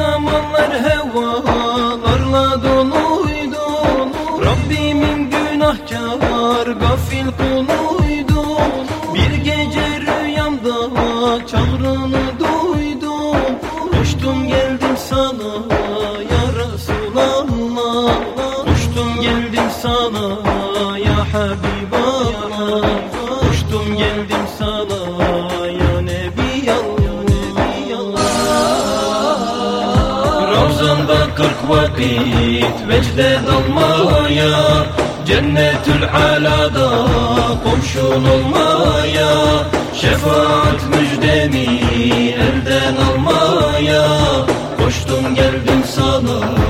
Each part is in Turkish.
zamanlar hevalarla doluydu. Rabbimin günahkar gafil kuluydu. Bir gece rüyamda çağrını duydum. Koştum geldim sana ya Resulallah. Koştum geldim sana ya Habiballah Kırk vakit vecde dalmaya Cennetül alada komşun olmaya Şefaat müjdemi elden almaya. Koştum geldim sana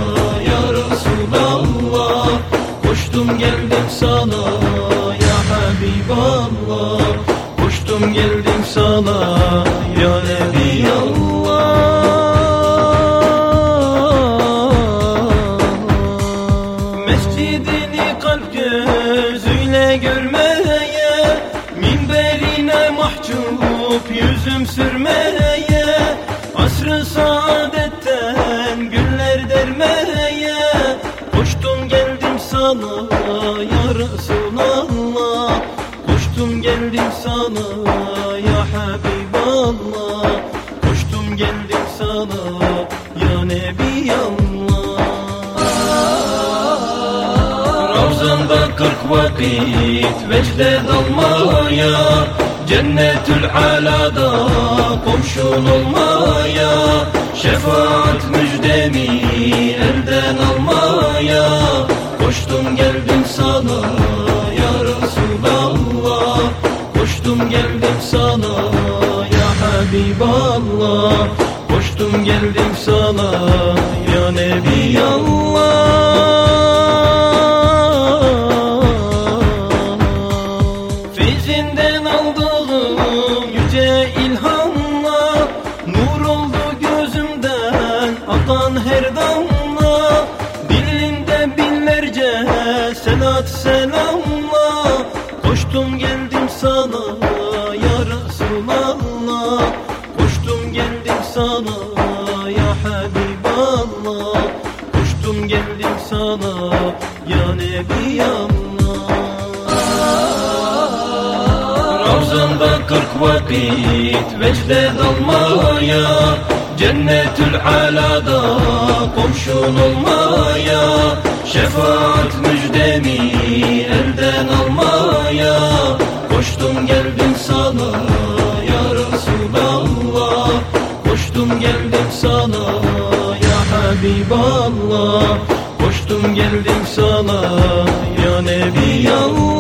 Mescidini kalp gözüyle görmeye Minberine mahcup yüzüm sürmeye Asrı saadetten güller dermeye. Koştum geldim sana ya Resulallah. Koştum geldim sana ya Habiballah. Koştum geldim sana ya Nebi Ravzanda kırk vakit vecde dalmaya Cennetül alada komşun olmaya Şefaat müjdemi elden almaya. Koştum geldim sana ya Resulallah. Koştum geldim sana ya Habiballah. Koştum geldim sana ya Nebi gözümden akan her damla Dilimde binlerce selat selamla. Koştum geldim sana ya Resulallah. Koştum geldim sana ya Habiballah. Koştum geldim sana ya Nebi Allah Ravzanda kırk vakit vecde dalmaya Cennetül alada komşun olmaya Şefaat müjdemi elden almaya. Koştum geldim sana ya Resulallah. Koştum geldim sana ya Habiballah. Koştum geldim sana ya Nebi Allah